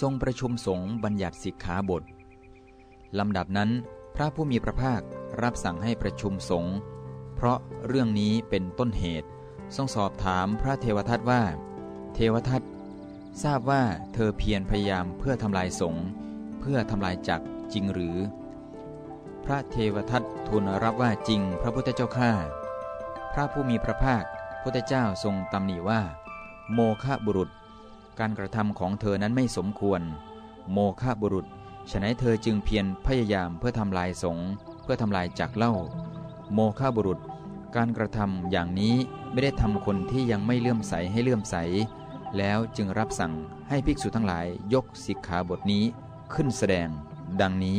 ทรงประชุมสงฆ์บัญญัติสิกขาบทลำดับนั้น พระผู้มีพระภาครับสั่งให้ประชุมสงฆ์เพราะเรื่องนี้เป็นต้นเหตุ ทรงสอบถามพระเทวทัตว่า เทวทัตทราบว่าเธอเพียรพยายามเพื่อทำลายสงฆ์เพื่อทำลายจักจริงหรือ พระเทวทัตทูลรับว่าจริงพระพุทธเจ้าข้าพระผู้มีพระภาคพุทธเจ้าทรงตำหนิว่า โมฆะบุรุษ การกระทำของเธอนั้นไม่สมควร โมฆะบุรุษฉะนั้นเธอจึงเพียรพยายามเพื่อทำลายสงเพื่อทำลายจักเล่า โมฆะบุรุษ การกระทำอย่างนี้ไม่ได้ทำคนที่ยังไม่เลื่อมใสให้เลื่อมใส แล้วจึงรับสั่งให้ภิกษุทั้งหลายยกสิกขาบทนี้ขึ้นแสดง ดังนี้